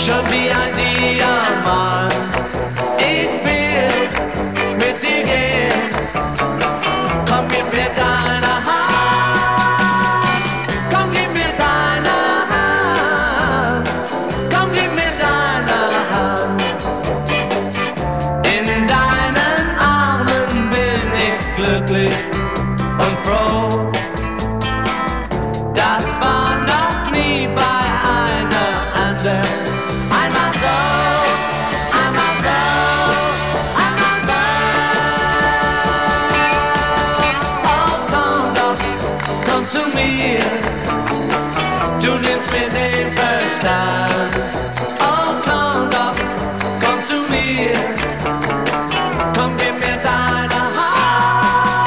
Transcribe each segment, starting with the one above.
schon wie ein Diamant. Ich will mit dir gehen, komm gib mir deine Hand, komm gib mir deine Hand, komm gib mir deine Hand. In deinen Armen bin ich glücklich und froh. Du nimmst mir den Verstand. Oh, komm doch, komm zu mir. Komm, gib mir deine Hand.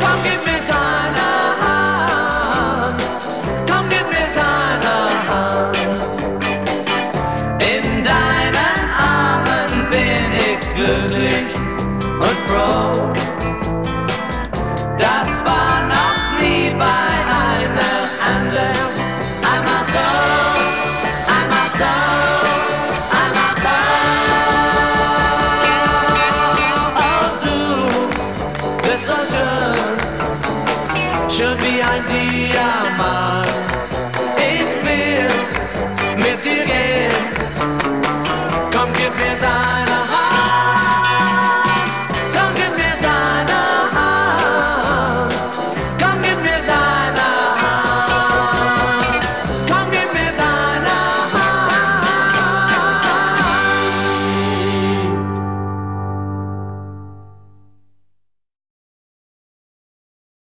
Komm, gib mir deine Hand. Komm, gib mir deine Hand. In deinen Armen bin ich glücklich. thousand should be idea mine.